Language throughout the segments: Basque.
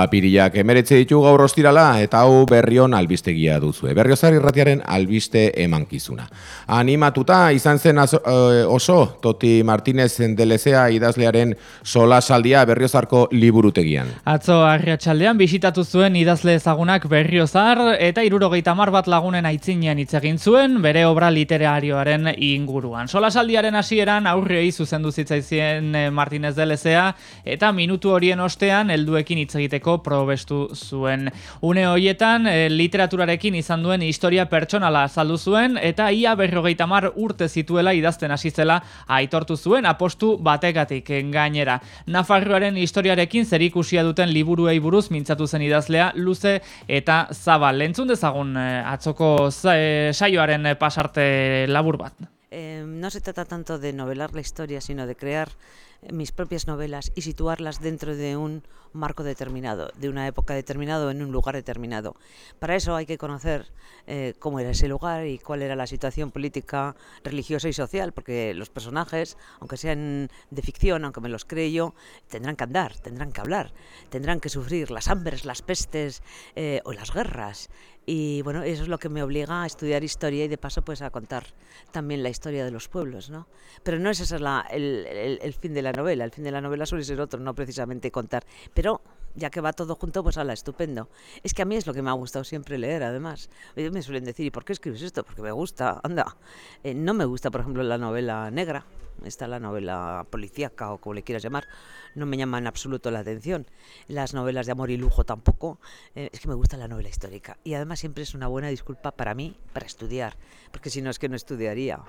Apirilak emeretze ditu gaur ostirala eta hau berrion albistegia duzue. Berriozar irratiaren albiste emankizuna. Animatuta izan zen eh, oso Toti Martínez Delezea idazlearen sola saldia berriozarko liburutegian. Atzo arriatxaldean bisitatu zuen idazle ezagunak berriozar eta irurogeita mar bat lagunen aitzinean hitz egin zuen bere obra literarioaren inguruan. Sola saldiaren hasieran aurrei zuzendu zitzaizien eh, Martínez Delezea eta minutu horien ostean helduekin hitz egite egiteko probestu zuen. Une hoietan, e, literaturarekin izan duen historia pertsonala azaldu zuen, eta ia berrogeita mar urte zituela idazten hasi zela aitortu zuen apostu bategatik gainera. Nafarroaren historiarekin zer ikusia duten liburuei buruz mintzatu zen idazlea luze eta zabal. Lentzun dezagun eh, atzoko e, saioaren pasarte labur bat. Eh, no se trata tanto de novelar la historia, sino de crear mis propias novelas y situarlas dentro de un marco determinado, de una época determinada, en un lugar determinado. Para eso hay que conocer eh, cómo era ese lugar y cuál era la situación política, religiosa y social, porque los personajes, aunque sean de ficción, aunque me los cree yo, tendrán que andar, tendrán que hablar, tendrán que sufrir las hambres, las pestes eh, o las guerras. Y bueno, eso es lo que me obliga a estudiar historia y de paso pues a contar también la historia de los pueblos, ¿no? Pero no es ese el, el fin de la novela, el fin de la novela suele ser otro, no precisamente contar. Pero ya que va todo junto, pues ala, estupendo. Es que a mí es lo que me ha gustado siempre leer, además. Me suelen decir, ¿y por qué escribes esto? Porque me gusta, anda. Eh, no me gusta, por ejemplo, la novela negra, está la novela policíaca o como le quieras llamar, no me llama en absoluto la atención. Las novelas de amor y lujo tampoco. Eh, es que me gusta la novela histórica. Y además siempre es una buena disculpa para mí, para estudiar, porque si no es que no estudiaría.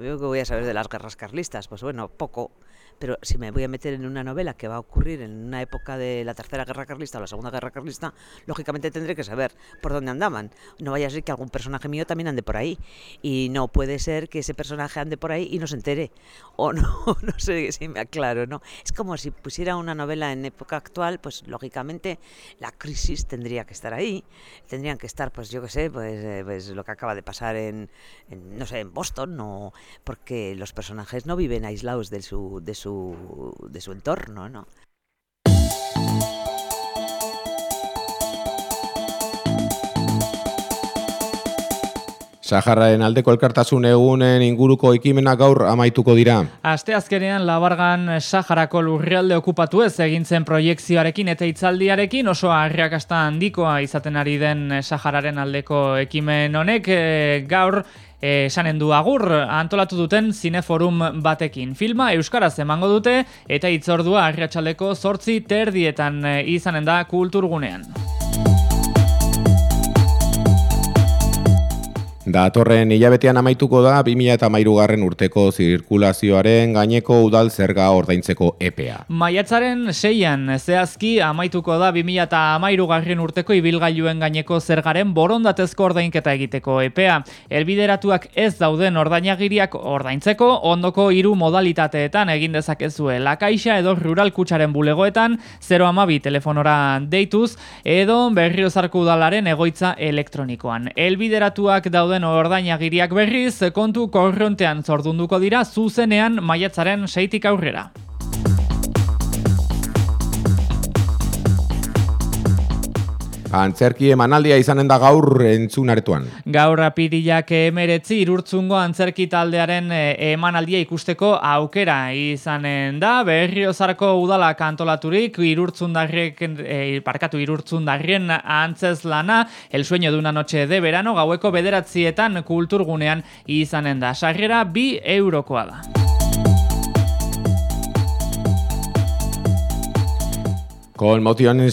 Yo que voy a saber de las guerras carlistas, pues bueno, poco pero si me voy a meter en una novela que va a ocurrir en una época de la Tercera Guerra Carlista o la Segunda Guerra Carlista, lógicamente tendré que saber por dónde andaban. No vaya a ser que algún personaje mío también ande por ahí. Y no puede ser que ese personaje ande por ahí y no se entere. O no, no sé si me aclaro, ¿no? Es como si pusiera una novela en época actual, pues lógicamente la crisis tendría que estar ahí. Tendrían que estar, pues yo qué sé, pues, eh, pues lo que acaba de pasar en, no sé, en Boston, no, porque los personajes no viven aislados de su, de su de su entorno, ¿no? Sahararen aldeko elkartasun egunen inguruko ekimena gaur amaituko dira. Aste azkenean Labargan Saharako lurrealde okupatu ez egintzen proiektzioarekin eta itzaldiarekin oso harriakasta handikoa izaten ari den Sahararen aldeko ekimen honek eh, gaur esanen du agur antolatu duten zineforum batekin. Filma Euskaraz emango dute eta itzordua arriatxaleko zortzi terdietan eh, izanen da kulturgunean. Datorren hilabetean amaituko da 2013 garren urteko zirkulazioaren gaineko udal zerga ordaintzeko EPA. Maiatzaren seian zehazki amaituko da 2013 garren urteko ibilgailuen gaineko zergaren borondatezko ordainketa egiteko EPA. Elbideratuak ez dauden ordainagiriak ordaintzeko ondoko hiru modalitateetan egin dezakezue. Lakaixa edo rural kutsaren bulegoetan 012 telefonora deituz edo berriozarko udalaren egoitza elektronikoan. Elbideratuak dauden dauden ordainagiriak berriz kontu korrontean zordunduko dira zuzenean maiatzaren seitik aurrera. Antzerki emanaldia izanen da gaur entzun aretuan. Gaur apirilak emeretzi irurtzungo antzerki taldearen eh, emanaldia ikusteko aukera izanen da. Berriozarko udala kantolaturik irurtzundarrek, e, parkatu irurtzundarrien antzez lana, el sueño de una noche de verano, gaueko bederatzietan kulturgunean izanen da. Sarrera bi eurokoa da. Kol motionen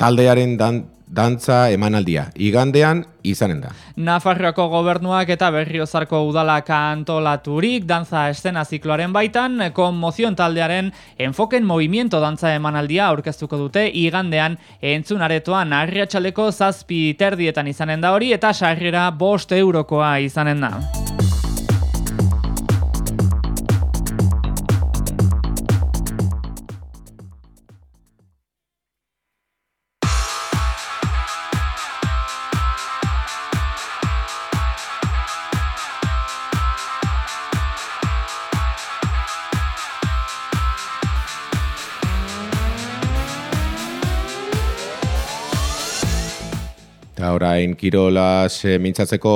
taldearen dan, dantza emanaldia. Igandean izanen da. Nafarroako gobernuak eta berriozarko udalak antolaturik dantza estena zikloaren baitan, konmozion taldearen enfoken movimiento dantza emanaldia aurkeztuko dute igandean entzun aretoan arriatxaleko zazpi terdietan izanen da hori eta sarrera bost eurokoa izanen da. Orain kirolaz e, mintzatzeko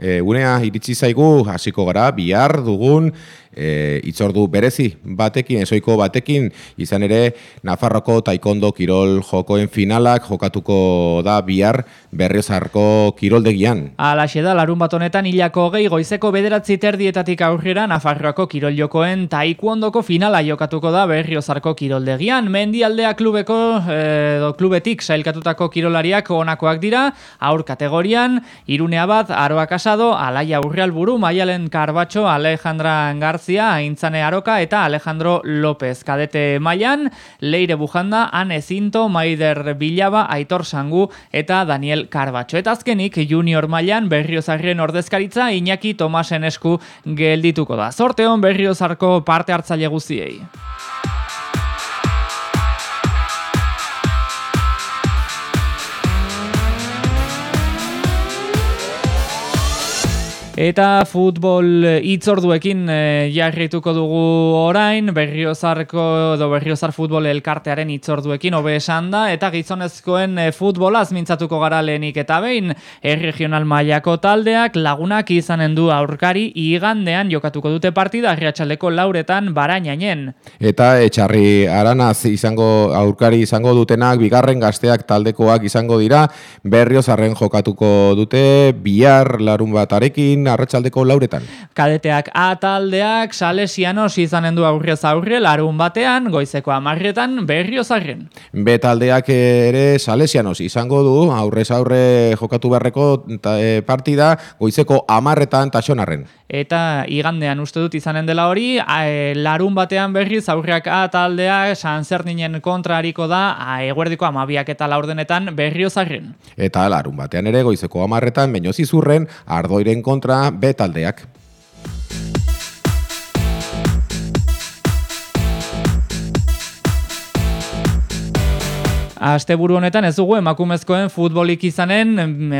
e, unea iritsi zaigu, hasiko gara, bihar dugun, e, itzordu berezi batekin, ezoiko batekin, izan ere Nafarroko taikondo kirol jokoen finalak jokatuko da bihar berriozarko kiroldegian. Alaxe da, larun bat honetan hilako gehi goizeko bederatzi terdietatik aurrera Nafarroako kirol jokoen taikondoko finala jokatuko da berriozarko kiroldegian. Mendialdea klubeko, edo klubetik sailkatutako kirolariak onakoak dira, aur kategorian, irunea bat, aroak asado, alaia urrealburu, maialen karbatxo, Alejandra Garza, Garzia, Aintzane Aroka eta Alejandro López. Kadete Maian, Leire Bujanda, Ane Zinto, Maider Bilaba, Aitor Sangu eta Daniel Karbatxo. Eta azkenik, Junior Maian, Berriozarren ordezkaritza, Iñaki Tomasen esku geldituko da. Zorteon Berriozarko parte hartzaile guziei. Eta futbol itzorduekin e, jarrituko dugu orain, berriozarko edo berriozar futbol elkartearen itzorduekin hobe esan da, eta gizonezkoen e, futbolaz mintzatuko gara lehenik eta behin, erregional mailako taldeak lagunak izanen du aurkari igandean jokatuko dute partida arriatxaldeko lauretan barainainen. Eta etxarri aranaz izango aurkari izango dutenak, bigarren gazteak taldekoak izango dira, berriozarren jokatuko dute, bihar larun batarekin, arratsaldeko lauretan. Kadeteak A taldeak salesianos izanen du aurrez aurre larun batean goizeko amarretan berriozarren. B taldeak ere salesianos izango du aurrez aurre jokatu beharreko e, partida goizeko amarretan taxonarren. Eta igandean uste dut izanen dela hori, e, larun batean berriz aurreak A taldea sanzerninen kontra hariko da a, eguerdiko amabiak eta laurdenetan berriozarren. Eta larun batean ere goizeko amarretan, baino zizurren, ardoiren kontra kontra B taldeak. Asteburu honetan ez dugu emakumezkoen futbolik izanen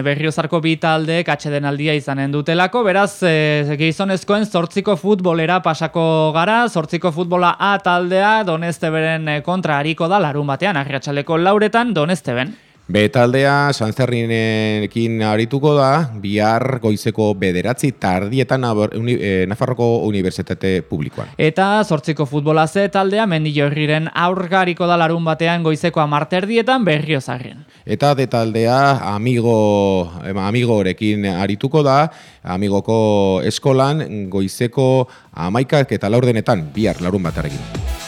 berriozarko bi taldeek atxeden aldia izanen dutelako, beraz e, gizonezkoen zortziko futbolera pasako gara, zortziko futbola A taldea donezte beren kontra hariko da larun batean, arriatxaleko lauretan donezte ben. Betaldea Sanzerrinekin arituko da, bihar goizeko bederatzi tardietan e, Nafarroko Unibertsitate Publikoan. Eta zortziko futbola ze taldea mendillo herriren aurgariko da larun batean goizeko amarterdietan berriozarren. Eta detaldea amigo, amigo horekin arituko da, amigoko eskolan goizeko amaikak eta laurdenetan bihar larun baterekin.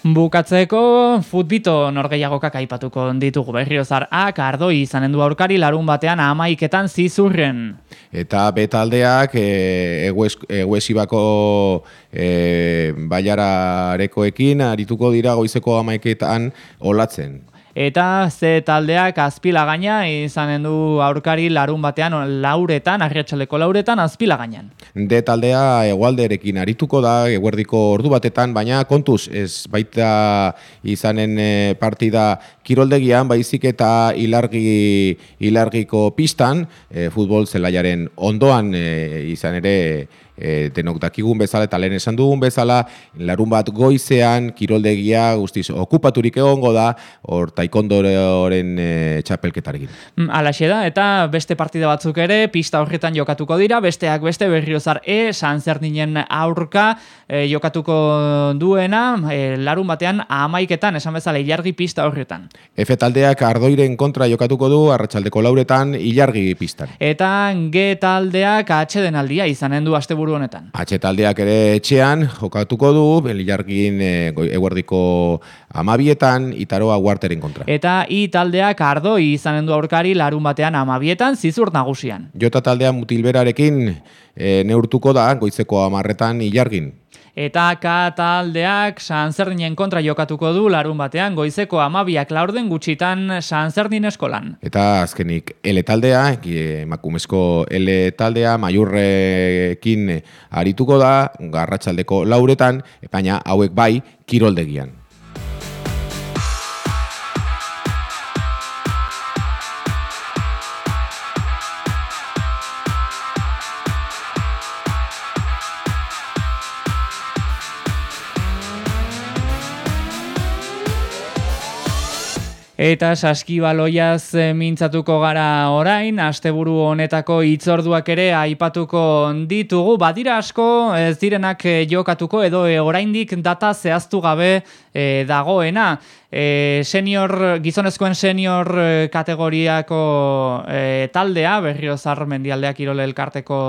Bukatzeko futbito norgeiagokak aipatuko ditugu berriozar ak ardoi izanen du aurkari larun batean amaiketan zizurren. Eta betaldeak e, eguesibako e, baiararekoekin arituko dira goizeko amaiketan olatzen. Eta ze taldeak azpila gaina izanen du aurkari larun batean lauretan, arriatxaleko lauretan azpila gainan. De taldea egualderekin arituko da, eguerdiko ordu batetan, baina kontuz ez baita izanen eh, partida kiroldegian, baizik eta ilargi, ilargiko pistan, e, futbol zelaiaren ondoan e, izan ere e, denok dakigun bezala eta lehen esan dugun bezala, larun bat goizean, kiroldegia guztiz okupaturik egongo da, hor taikondoren e, txapelketarekin. Mm, alaxe da, eta beste partida batzuk ere, pista horretan jokatuko dira, besteak beste berriozar E, Sanzerninen aurka e, jokatuko duena, e, larun batean amaiketan, esan bezala, ilargi pista horretan. F taldeak ardoiren kontra jokatuko du, arratsaldeko lauretan, ilargi pistan. Eta G taldeak atxeden aldia izanen du asteburu honetan. Atxe taldeak ere etxean jokatuko du, beliargin e, eguerdiko amabietan, itaroa guarteren kontra. Eta I taldeak ardo izanen du aurkari larun batean amabietan zizur nagusian. Jota taldea mutilberarekin e, neurtuko da, goizeko amarretan ilargin. Eta K taldeak Sanzerdinen kontra jokatuko du larun batean goizeko amabiak laurden gutxitan Sanzerdin eskolan. Eta azkenik L taldea, emakumezko L taldea, maiurrekin arituko da, garratxaldeko lauretan, baina hauek bai kiroldegian. Eta saskibaloiaz eh, mintzatuko gara orain, asteburu honetako hitzorduak ere aipatuko ditugu, badira asko ez direnak eh, jokatuko edo e, oraindik data zehaztu gabe dagoena. E, senior, gizonezkoen senior kategoriako taldea, berriozar mendialdeak irole elkarteko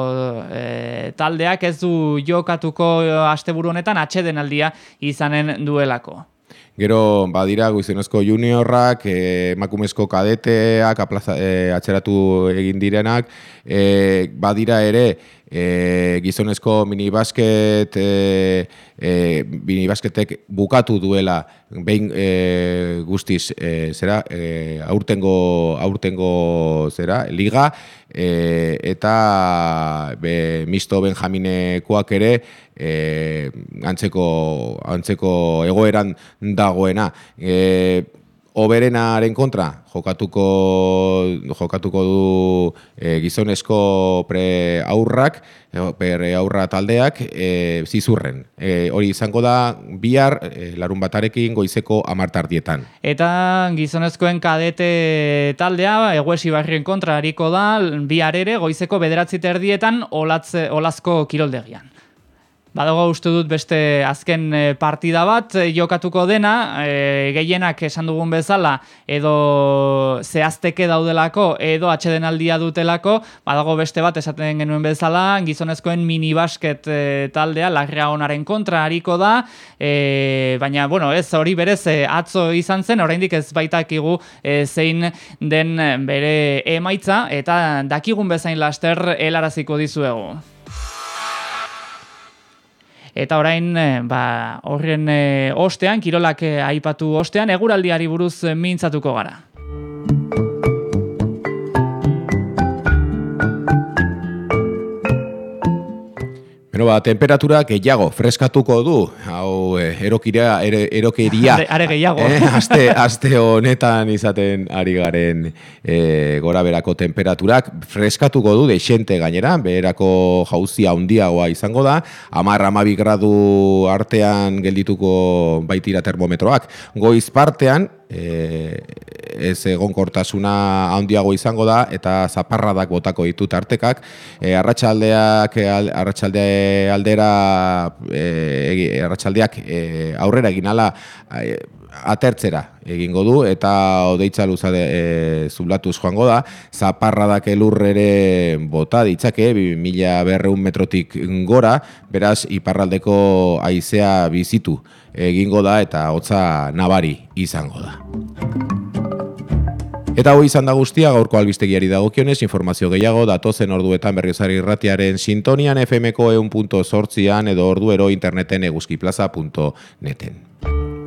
taldeak ez du jokatuko asteburu honetan atxeden aldia izanen duelako. Gero, badira, guizenezko juniorrak, eh, emakumezko kadeteak, aplaza, eh, atxeratu egin direnak, eh, badira ere, e, gizonezko minibasket e, e, minibasketek bukatu duela behin e, guztiz e, zera e, aurtengo aurtengo zera liga e, eta be, misto benjaminekoak ere e, antzeko antzeko egoeran dagoena. E, oberenaren kontra jokatuko jokatuko du e, gizonezko pre aurrak pre aurra taldeak e, zizurren. E, hori izango da bihar e, larun batarekin goizeko amartardietan eta gizonezkoen kadete taldea eguesi barrien kontra hariko da bihar ere goizeko bederatzi terdietan olatze, olazko kiroldegian Badago uste dut beste azken eh, partida bat eh, jokatuko dena, e, gehienak esan dugun bezala, edo zehazteke daudelako, edo atxeden aldia dutelako, badago beste bat esaten genuen bezala, gizonezkoen minibasket e, taldea, lagrea onaren kontra hariko da, e, baina, bueno, ez hori berez atzo izan zen, oraindik ez baitakigu e, zein den bere emaitza, eta dakigun bezain laster helaraziko dizuegu. Eta orain, eh, ba, horren e, ostean, kirolak eh, aipatu ostean, eguraldiari buruz mintzatuko gara. Bueno, ba, temperatura gehiago, freskatuko du, hau eh, erokiria, erokeria, are, gehiago. Eh, aste, aste honetan izaten ari garen eh, gora berako temperaturak, freskatuko du, deixente gainera, beherako jauzia handiagoa izango da, amarra amabik gradu artean geldituko baitira termometroak, goiz partean, e, ez egonkortasuna handiago izango da eta zaparradak botako ditu tartekak e, arratsaldeak arratsalde aldera e, arratsaldeak e, aurrera egin ala e, atertzera egingo du eta odeitza luza de, e, zublatuz joango da zaparradak elurrere bota ditzake mila berreun metrotik gora beraz iparraldeko aizea bizitu egingo da eta hotza nabari izango da. Eta hoi izan da guztia gaurko albistegiari dagokionez informazio gehiago datozen orduetan berriozari irratiaren sintonian fmko eun.sortzian edo orduero interneten eguzkiplaza.neten.